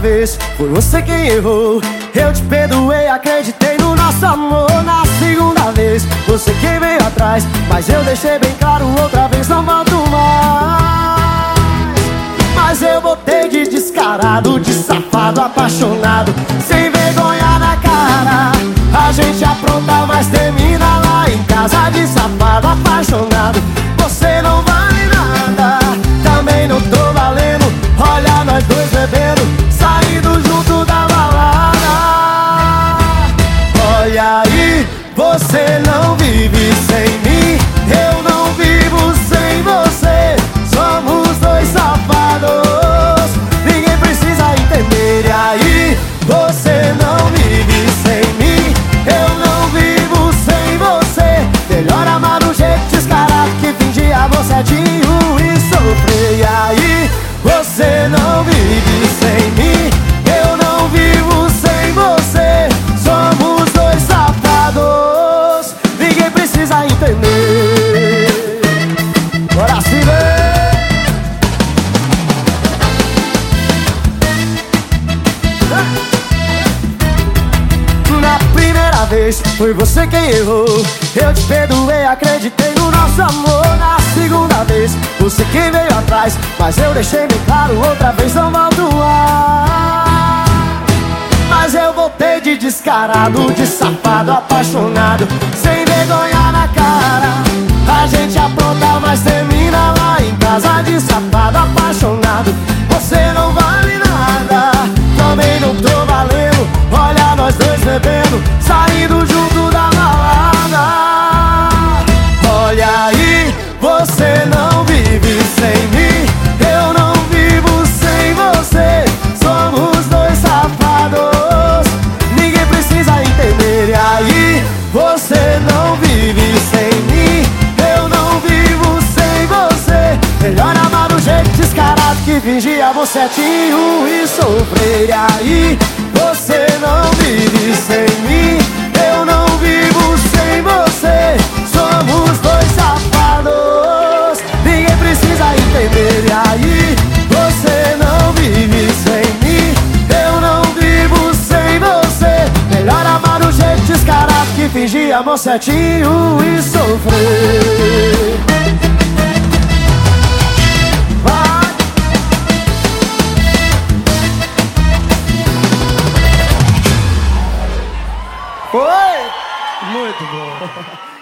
vez foi você quem errou. Eu te perdoei, acreditei no nosso amor. Na segunda vez, você quem veio atrás. Mas eu deixei bem claro outra vez, não volto mais. Mas eu botei de descarado, de safado, apaixonado, sem vergonha na cara. A gente apronta, mas termina lá em casa de safado, apaixonado. Você não vale nada, também não tô valendo. Olha nós dois bebendo, você não vive sem mim, eu não vivo sem você. Somos dois safados, ninguém precisa entender. E aí, você não vive sem mim, eu não vivo sem você. Melhor amar do jeito descarado que fingir amor certinho vez foi você quem errou. Eu te perdoei, acreditei no nosso amor. Na segunda vez, você quem veio atrás. Mas eu deixei bem claro, outra vez não volto mais. Mas eu voltei de descarado, de safado, apaixonado, sem saindo junto da balada. Olha aí, você não vive sem mim, eu não vivo sem você. Somos dois safados, ninguém precisa entender. E aí, você não vive sem mim, eu não vivo sem você. Melhor amar do jeito descarado que fingir amor certinho e sofrer. E aí, você não fingir amor certinho e sofrer. Vai. Muito bom.